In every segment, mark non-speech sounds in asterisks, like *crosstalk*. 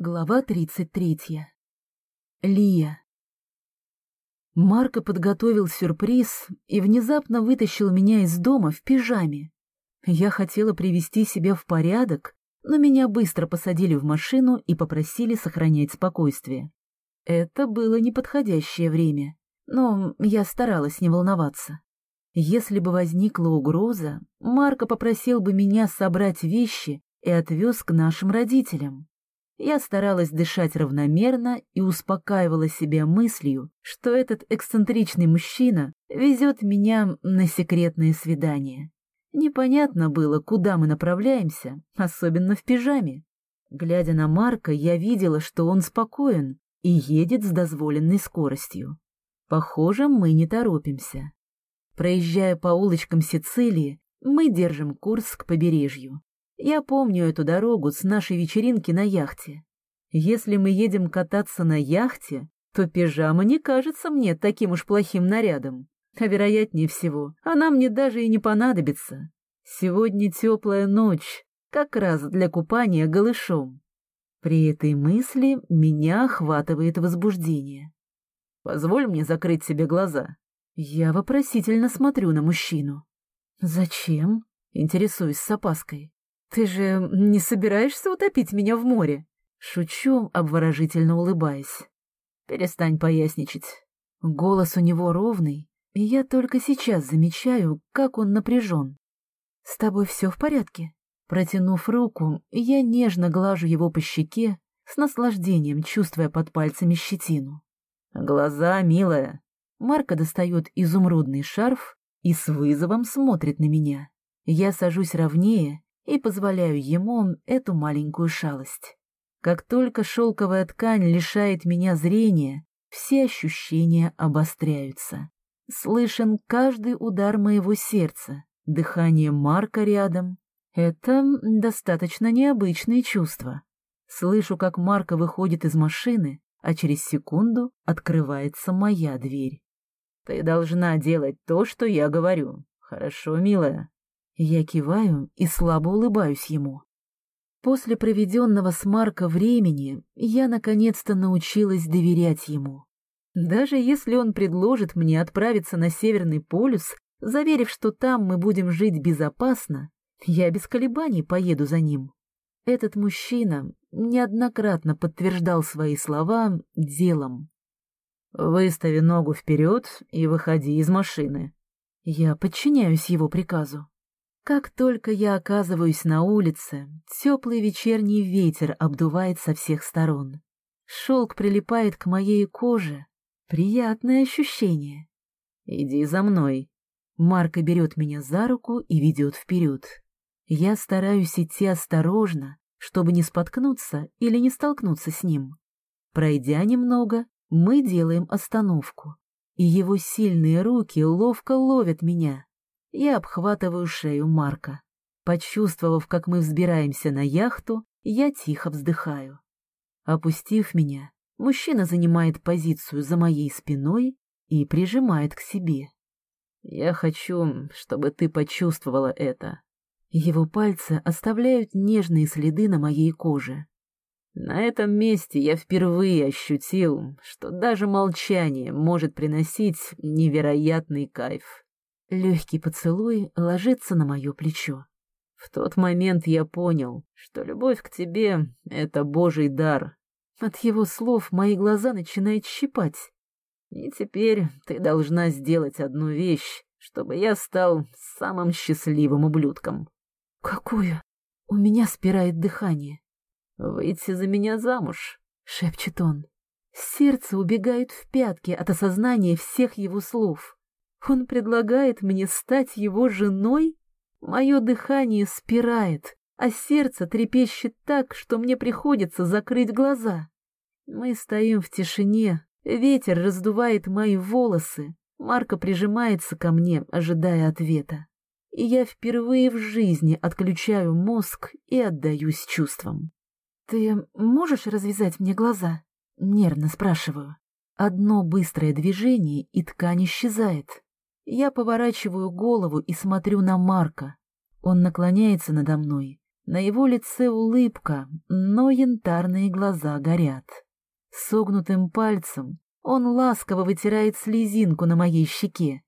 Глава 33. Лия. Марко подготовил сюрприз и внезапно вытащил меня из дома в пижаме. Я хотела привести себя в порядок, но меня быстро посадили в машину и попросили сохранять спокойствие. Это было неподходящее время, но я старалась не волноваться. Если бы возникла угроза, Марко попросил бы меня собрать вещи и отвез к нашим родителям. Я старалась дышать равномерно и успокаивала себя мыслью, что этот эксцентричный мужчина везет меня на секретное свидание. Непонятно было, куда мы направляемся, особенно в пижаме. Глядя на Марка, я видела, что он спокоен и едет с дозволенной скоростью. Похоже, мы не торопимся. Проезжая по улочкам Сицилии, мы держим курс к побережью. Я помню эту дорогу с нашей вечеринки на яхте. Если мы едем кататься на яхте, то пижама не кажется мне таким уж плохим нарядом. А вероятнее всего, она мне даже и не понадобится. Сегодня теплая ночь, как раз для купания голышом. При этой мысли меня охватывает возбуждение. Позволь мне закрыть себе глаза. Я вопросительно смотрю на мужчину. Зачем? Интересуюсь с опаской. «Ты же не собираешься утопить меня в море?» Шучу, обворожительно улыбаясь. «Перестань поясничать». Голос у него ровный, и я только сейчас замечаю, как он напряжен. «С тобой все в порядке?» Протянув руку, я нежно глажу его по щеке, с наслаждением чувствуя под пальцами щетину. «Глаза, милая!» Марка достает изумрудный шарф и с вызовом смотрит на меня. Я сажусь ровнее и позволяю ему эту маленькую шалость. Как только шелковая ткань лишает меня зрения, все ощущения обостряются. Слышен каждый удар моего сердца, дыхание Марка рядом. Это достаточно необычные чувства. Слышу, как Марка выходит из машины, а через секунду открывается моя дверь. «Ты должна делать то, что я говорю. Хорошо, милая?» Я киваю и слабо улыбаюсь ему. После проведенного с Марко времени я наконец-то научилась доверять ему. Даже если он предложит мне отправиться на Северный полюс, заверив, что там мы будем жить безопасно, я без колебаний поеду за ним. Этот мужчина неоднократно подтверждал свои слова делом. «Выстави ногу вперед и выходи из машины». Я подчиняюсь его приказу. Как только я оказываюсь на улице, теплый вечерний ветер обдувает со всех сторон. Шелк прилипает к моей коже. Приятное ощущение. «Иди за мной». Марка берет меня за руку и ведет вперед. Я стараюсь идти осторожно, чтобы не споткнуться или не столкнуться с ним. Пройдя немного, мы делаем остановку, и его сильные руки ловко ловят меня. Я обхватываю шею Марка. Почувствовав, как мы взбираемся на яхту, я тихо вздыхаю. Опустив меня, мужчина занимает позицию за моей спиной и прижимает к себе. «Я хочу, чтобы ты почувствовала это». Его пальцы оставляют нежные следы на моей коже. На этом месте я впервые ощутил, что даже молчание может приносить невероятный кайф. Легкий поцелуй ложится на мое плечо. В тот момент я понял, что любовь к тебе — это божий дар. От его слов мои глаза начинают щипать. И теперь ты должна сделать одну вещь, чтобы я стал самым счастливым ублюдком. Какую? У меня спирает дыхание. Выйти за меня замуж, шепчет он. Сердце убегает в пятки от осознания всех его слов. Он предлагает мне стать его женой? Мое дыхание спирает, а сердце трепещет так, что мне приходится закрыть глаза. Мы стоим в тишине, ветер раздувает мои волосы, Марка прижимается ко мне, ожидая ответа. И я впервые в жизни отключаю мозг и отдаюсь чувствам. «Ты можешь развязать мне глаза?» — нервно спрашиваю. Одно быстрое движение, и ткань исчезает. Я поворачиваю голову и смотрю на Марка. Он наклоняется надо мной, На его лице улыбка, но янтарные глаза горят. Согнутым пальцем он ласково вытирает слезинку на моей щеке.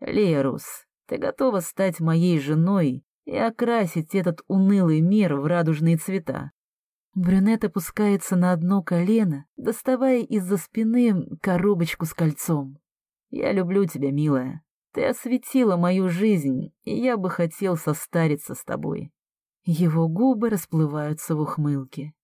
«Лерус, ты готова стать моей женой и окрасить этот унылый мир в радужные цвета?» Брюнет опускается на одно колено, доставая из-за спины коробочку с кольцом. «Я люблю тебя, милая. Ты осветила мою жизнь, и я бы хотел состариться с тобой». Его губы расплываются в ухмылке.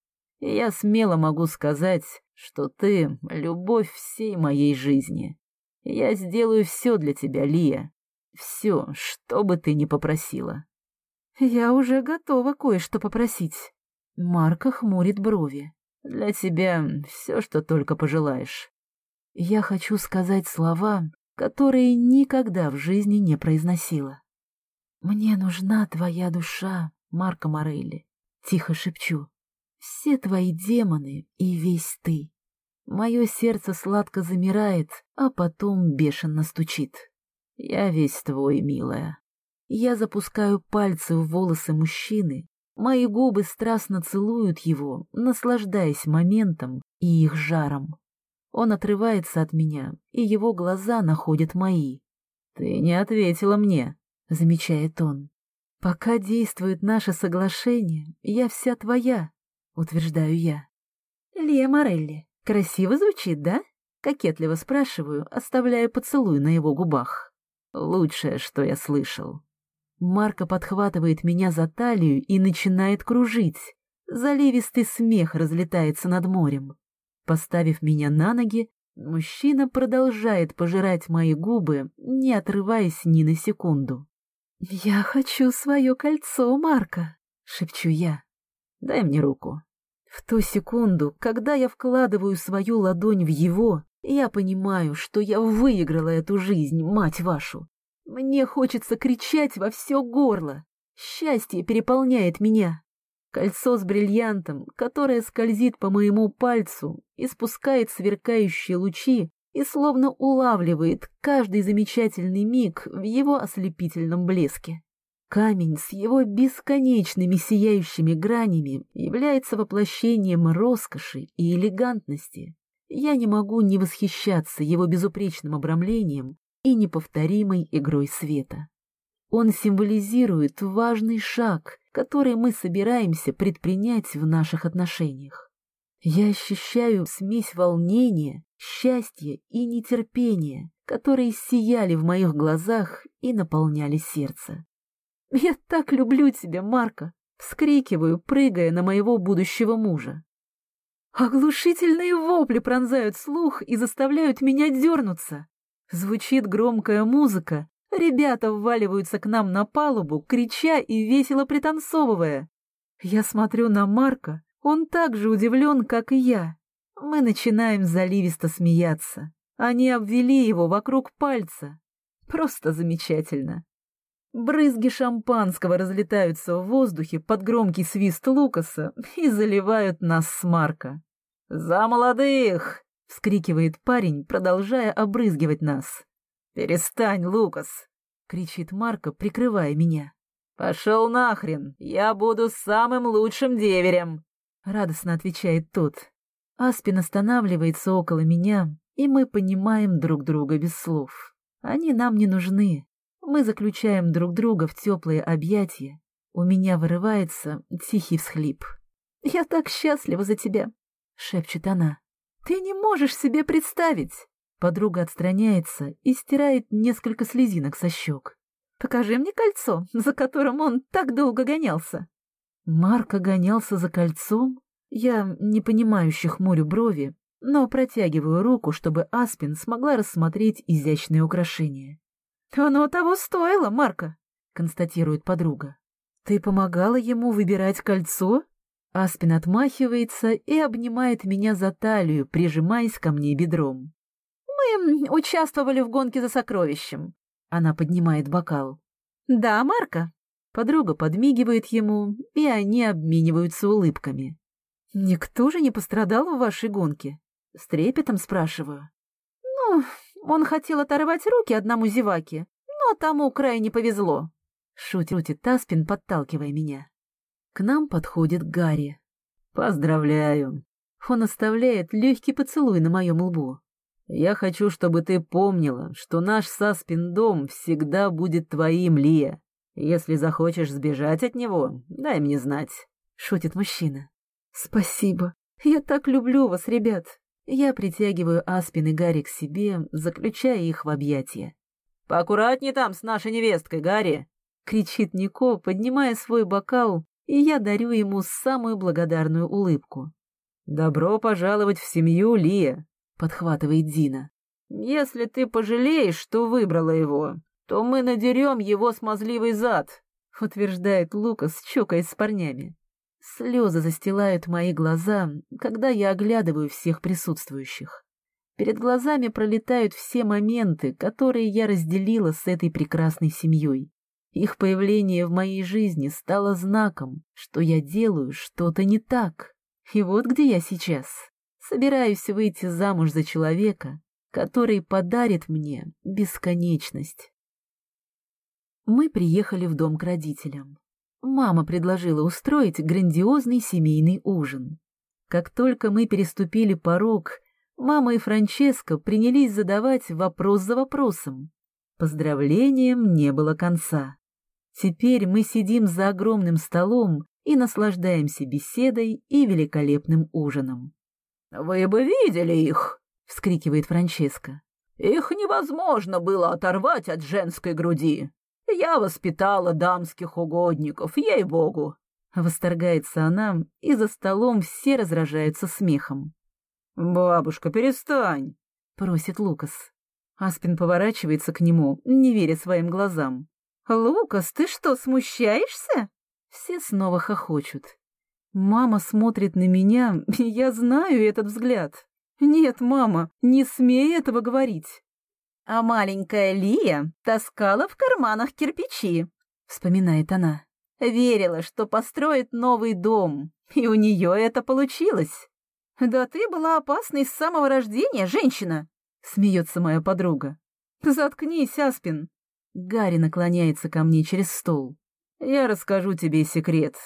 И я смело могу сказать, что ты — любовь всей моей жизни. Я сделаю все для тебя, Лия. Все, что бы ты ни попросила. Я уже готова кое-что попросить. Марка хмурит брови. Для тебя все, что только пожелаешь. Я хочу сказать слова, которые никогда в жизни не произносила. «Мне нужна твоя душа, Марко Морелли», — тихо шепчу. «Все твои демоны и весь ты». Мое сердце сладко замирает, а потом бешено стучит. Я весь твой, милая. Я запускаю пальцы в волосы мужчины, мои губы страстно целуют его, наслаждаясь моментом и их жаром. Он отрывается от меня, и его глаза находят мои. «Ты не ответила мне», — замечает он. «Пока действует наше соглашение, я вся твоя», — утверждаю я. «Лия Морелли, красиво звучит, да?» — кокетливо спрашиваю, оставляя поцелуй на его губах. «Лучшее, что я слышал». Марко подхватывает меня за талию и начинает кружить. Заливистый смех разлетается над морем. Поставив меня на ноги, мужчина продолжает пожирать мои губы, не отрываясь ни на секунду. «Я хочу свое кольцо, Марка», — шепчу я. «Дай мне руку». В ту секунду, когда я вкладываю свою ладонь в его, я понимаю, что я выиграла эту жизнь, мать вашу. Мне хочется кричать во все горло. Счастье переполняет меня. Кольцо с бриллиантом, которое скользит по моему пальцу, испускает сверкающие лучи и словно улавливает каждый замечательный миг в его ослепительном блеске. Камень с его бесконечными сияющими гранями является воплощением роскоши и элегантности. Я не могу не восхищаться его безупречным обрамлением и неповторимой игрой света. Он символизирует важный шаг, который мы собираемся предпринять в наших отношениях. Я ощущаю смесь волнения, счастья и нетерпения, которые сияли в моих глазах и наполняли сердце. «Я так люблю тебя, Марка!» — вскрикиваю, прыгая на моего будущего мужа. Оглушительные вопли пронзают слух и заставляют меня дернуться. Звучит громкая музыка, ребята вваливаются к нам на палубу, крича и весело пританцовывая. Я смотрю на Марка, он так же удивлен, как и я. Мы начинаем заливисто смеяться. Они обвели его вокруг пальца. Просто замечательно. Брызги шампанского разлетаются в воздухе под громкий свист Лукаса *laughs* и заливают нас с Марка. «За молодых!» — вскрикивает парень, продолжая обрызгивать нас. «Перестань, Лукас!» — кричит Марко, прикрывая меня. «Пошел нахрен! Я буду самым лучшим деверем!» — радостно отвечает тот. Аспин останавливается около меня, и мы понимаем друг друга без слов. Они нам не нужны. Мы заключаем друг друга в теплые объятия. У меня вырывается тихий всхлип. «Я так счастлива за тебя!» — шепчет она. «Ты не можешь себе представить!» Подруга отстраняется и стирает несколько слезинок со щек. «Покажи мне кольцо, за которым он так долго гонялся!» Марка гонялся за кольцом? Я непонимающе хмурю брови, но протягиваю руку, чтобы Аспин смогла рассмотреть изящные украшения. «Оно того стоило, Марка!» — констатирует подруга. «Ты помогала ему выбирать кольцо?» Аспин отмахивается и обнимает меня за талию, прижимаясь ко мне бедром. «Мы участвовали в гонке за сокровищем». Она поднимает бокал. «Да, Марка». Подруга подмигивает ему, и они обмениваются улыбками. «Никто же не пострадал в вашей гонке?» С трепетом спрашиваю. «Ну, он хотел оторвать руки одному зеваке, но тому крайне повезло», — шутит Таспин, подталкивая меня. К нам подходит Гарри. Поздравляю. Он оставляет легкий поцелуй на моем лбу. Я хочу, чтобы ты помнила, что наш Саспин-дом всегда будет твоим, Лия. Если захочешь сбежать от него, дай мне знать. Шутит мужчина. Спасибо. Я так люблю вас, ребят. Я притягиваю Аспин и Гарри к себе, заключая их в объятия. «Поаккуратней там с нашей невесткой, Гарри!» — кричит Нико, поднимая свой бокал, и я дарю ему самую благодарную улыбку. «Добро пожаловать в семью, Лия!» — подхватывает Дина. «Если ты пожалеешь, что выбрала его, то мы надерем его смазливый зад», — утверждает Лукас, чокаясь с парнями. Слезы застилают мои глаза, когда я оглядываю всех присутствующих. Перед глазами пролетают все моменты, которые я разделила с этой прекрасной семьей. Их появление в моей жизни стало знаком, что я делаю что-то не так. И вот где я сейчас. Собираюсь выйти замуж за человека, который подарит мне бесконечность. Мы приехали в дом к родителям. Мама предложила устроить грандиозный семейный ужин. Как только мы переступили порог, мама и Франческо принялись задавать вопрос за вопросом. Поздравлениям не было конца. Теперь мы сидим за огромным столом и наслаждаемся беседой и великолепным ужином. «Вы бы видели их!» — вскрикивает Франческо. «Их невозможно было оторвать от женской груди. Я воспитала дамских угодников, ей-богу!» Восторгается она, и за столом все разражаются смехом. «Бабушка, перестань!» — просит Лукас. Аспин поворачивается к нему, не веря своим глазам. «Лукас, ты что, смущаешься?» Все снова хохочут. Мама смотрит на меня, *laughs* и я знаю этот взгляд. «Нет, мама, не смей этого говорить!» А маленькая Лия таскала в карманах кирпичи, вспоминает она. Верила, что построит новый дом, и у нее это получилось. Да ты была опасной с самого рождения, женщина, смеется моя подруга. Заткнись, Аспин. Гарри наклоняется ко мне через стол. Я расскажу тебе секрет.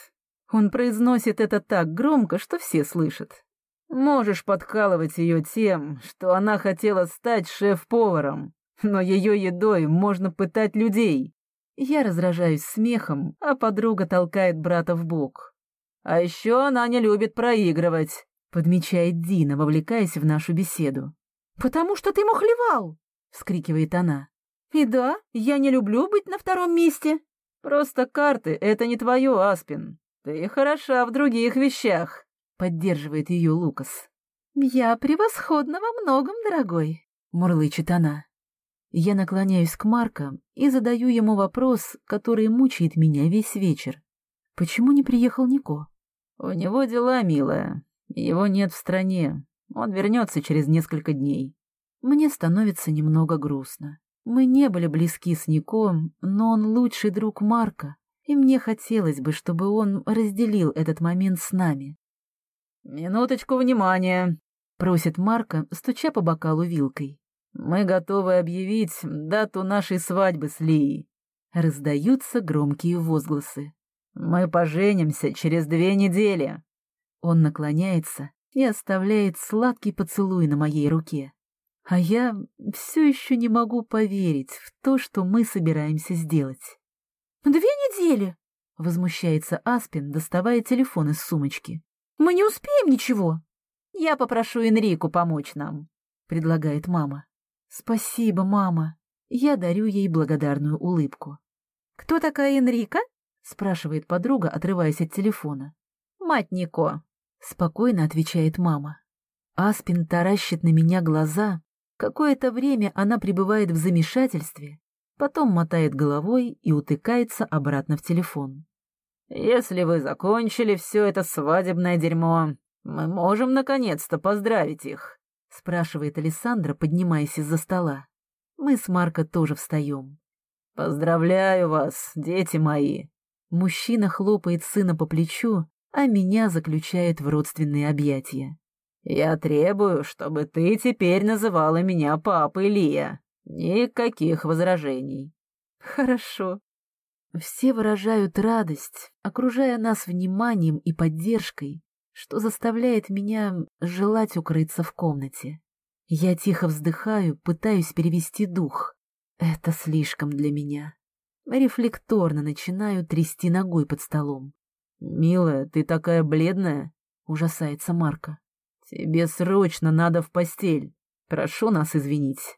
Он произносит это так громко, что все слышат. Можешь подкалывать ее тем, что она хотела стать шеф-поваром, но ее едой можно пытать людей. Я разражаюсь смехом, а подруга толкает брата в бок. А еще она не любит проигрывать, подмечает Дина, вовлекаясь в нашу беседу. «Потому что ты мухлевал!» — вскрикивает она. «И да, я не люблю быть на втором месте!» «Просто карты — это не твое, Аспин. Ты хороша в других вещах!» Поддерживает ее Лукас. «Я превосходна во многом, дорогой», — мурлычет она. Я наклоняюсь к Марко и задаю ему вопрос, который мучает меня весь вечер. Почему не приехал Нико? «У него дела, милая. Его нет в стране. Он вернется через несколько дней». Мне становится немного грустно. Мы не были близки с Нико, но он лучший друг Марка, и мне хотелось бы, чтобы он разделил этот момент с нами. «Минуточку внимания», — просит Марка, стуча по бокалу вилкой. «Мы готовы объявить дату нашей свадьбы с Лией». Раздаются громкие возгласы. «Мы поженимся через две недели». Он наклоняется и оставляет сладкий поцелуй на моей руке. А я все еще не могу поверить в то, что мы собираемся сделать. «Две недели?» — возмущается Аспин, доставая телефон из сумочки. Мы не успеем ничего. Я попрошу Энрику помочь нам, предлагает мама. Спасибо, мама. Я дарю ей благодарную улыбку. Кто такая Энрика? спрашивает подруга, отрываясь от телефона. Мать Нико, спокойно отвечает мама. Аспин таращит на меня глаза. Какое-то время она пребывает в замешательстве, потом мотает головой и утыкается обратно в телефон. Если вы закончили все это свадебное дерьмо, мы можем наконец-то поздравить их, — спрашивает Александра, поднимаясь из-за стола. Мы с Марко тоже встаем. Поздравляю вас, дети мои. Мужчина хлопает сына по плечу, а меня заключает в родственные объятия. Я требую, чтобы ты теперь называла меня папой Лия. Никаких возражений. Хорошо, Все выражают радость, окружая нас вниманием и поддержкой, что заставляет меня желать укрыться в комнате. Я тихо вздыхаю, пытаюсь перевести дух. Это слишком для меня. Рефлекторно начинаю трясти ногой под столом. «Милая, ты такая бледная!» — ужасается Марка. «Тебе срочно надо в постель. Прошу нас извинить».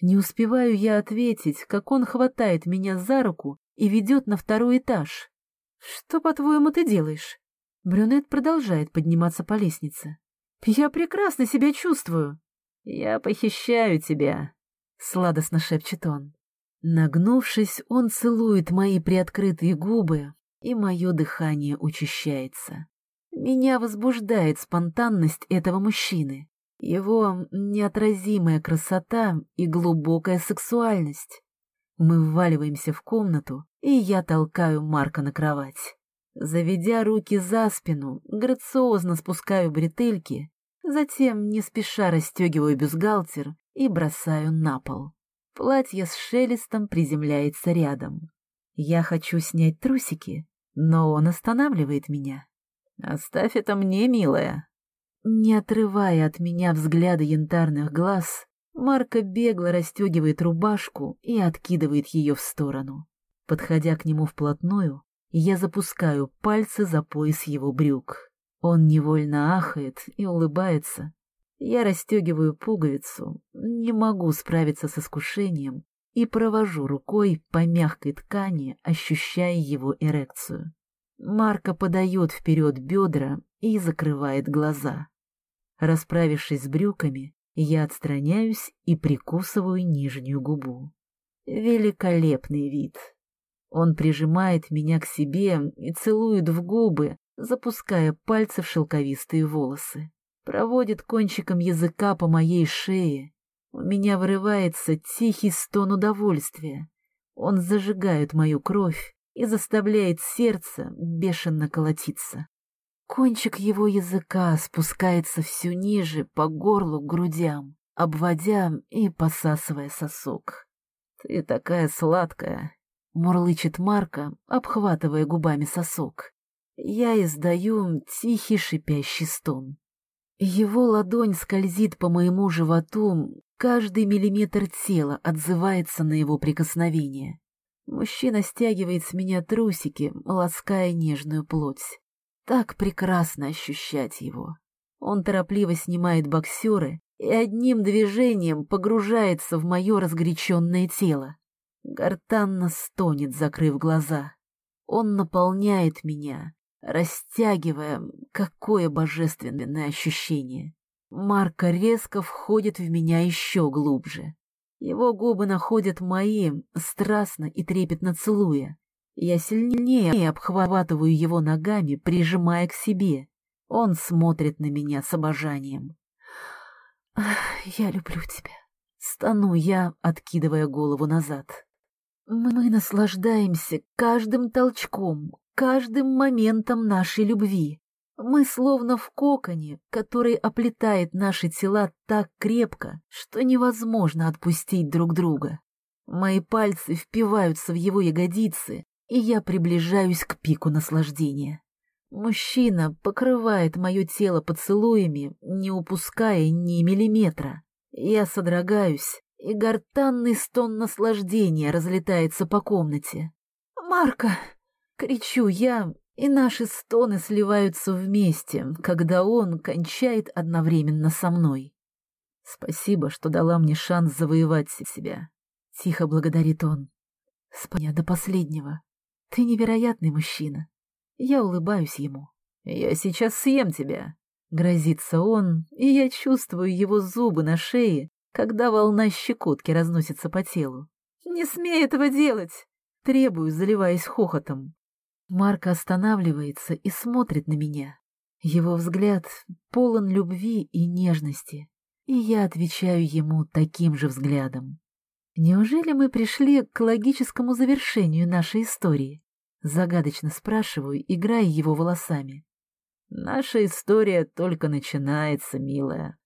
Не успеваю я ответить, как он хватает меня за руку и ведет на второй этаж. «Что, по-твоему, ты делаешь?» Брюнет продолжает подниматься по лестнице. «Я прекрасно себя чувствую». «Я похищаю тебя», — сладостно шепчет он. Нагнувшись, он целует мои приоткрытые губы, и мое дыхание учащается. Меня возбуждает спонтанность этого мужчины, его неотразимая красота и глубокая сексуальность. Мы вваливаемся в комнату, и я толкаю Марка на кровать. Заведя руки за спину, грациозно спускаю бретельки, затем не спеша расстегиваю бюстгальтер и бросаю на пол. Платье с шелестом приземляется рядом. Я хочу снять трусики, но он останавливает меня. «Оставь это мне, милая». Не отрывая от меня взгляда янтарных глаз, Марко бегло расстегивает рубашку и откидывает ее в сторону. Подходя к нему вплотную, я запускаю пальцы за пояс его брюк. Он невольно ахает и улыбается. Я расстегиваю пуговицу, не могу справиться с искушением и провожу рукой по мягкой ткани, ощущая его эрекцию. Марка подает вперед бедра и закрывает глаза. Расправившись с брюками, я отстраняюсь и прикусываю нижнюю губу. Великолепный вид. Он прижимает меня к себе и целует в губы, запуская пальцы в шелковистые волосы. Проводит кончиком языка по моей шее. У меня вырывается тихий стон удовольствия. Он зажигает мою кровь и заставляет сердце бешено колотиться. Кончик его языка спускается все ниже по горлу к грудям, обводя и посасывая сосок. «Ты такая сладкая!» мурлычет Марка, обхватывая губами сосок. Я издаю тихий шипящий стон. Его ладонь скользит по моему животу, каждый миллиметр тела отзывается на его прикосновение. Мужчина стягивает с меня трусики, лаская нежную плоть. Так прекрасно ощущать его. Он торопливо снимает боксеры и одним движением погружается в мое разгоряченное тело. Гортанно стонет, закрыв глаза. Он наполняет меня, растягивая, какое божественное ощущение. Марка резко входит в меня еще глубже. Его губы находят мои, страстно и трепетно целуя. Я сильнее обхватываю его ногами, прижимая к себе. Он смотрит на меня с обожанием. «Я люблю тебя», — стану я, откидывая голову назад. Мы наслаждаемся каждым толчком, каждым моментом нашей любви. Мы словно в коконе, который оплетает наши тела так крепко, что невозможно отпустить друг друга. Мои пальцы впиваются в его ягодицы, и я приближаюсь к пику наслаждения. Мужчина покрывает мое тело поцелуями, не упуская ни миллиметра. Я содрогаюсь, и гортанный стон наслаждения разлетается по комнате. «Марка!» — кричу я, и наши стоны сливаются вместе, когда он кончает одновременно со мной. «Спасибо, что дала мне шанс завоевать себя», — тихо благодарит он. «Спаня до последнего. Ты невероятный мужчина». Я улыбаюсь ему. «Я сейчас съем тебя», — грозится он, и я чувствую его зубы на шее, когда волна щекотки разносится по телу. «Не смей этого делать!» Требую, заливаясь хохотом. Марк останавливается и смотрит на меня. Его взгляд полон любви и нежности, и я отвечаю ему таким же взглядом. Неужели мы пришли к логическому завершению нашей истории? Загадочно спрашиваю, играя его волосами. Наша история только начинается, милая.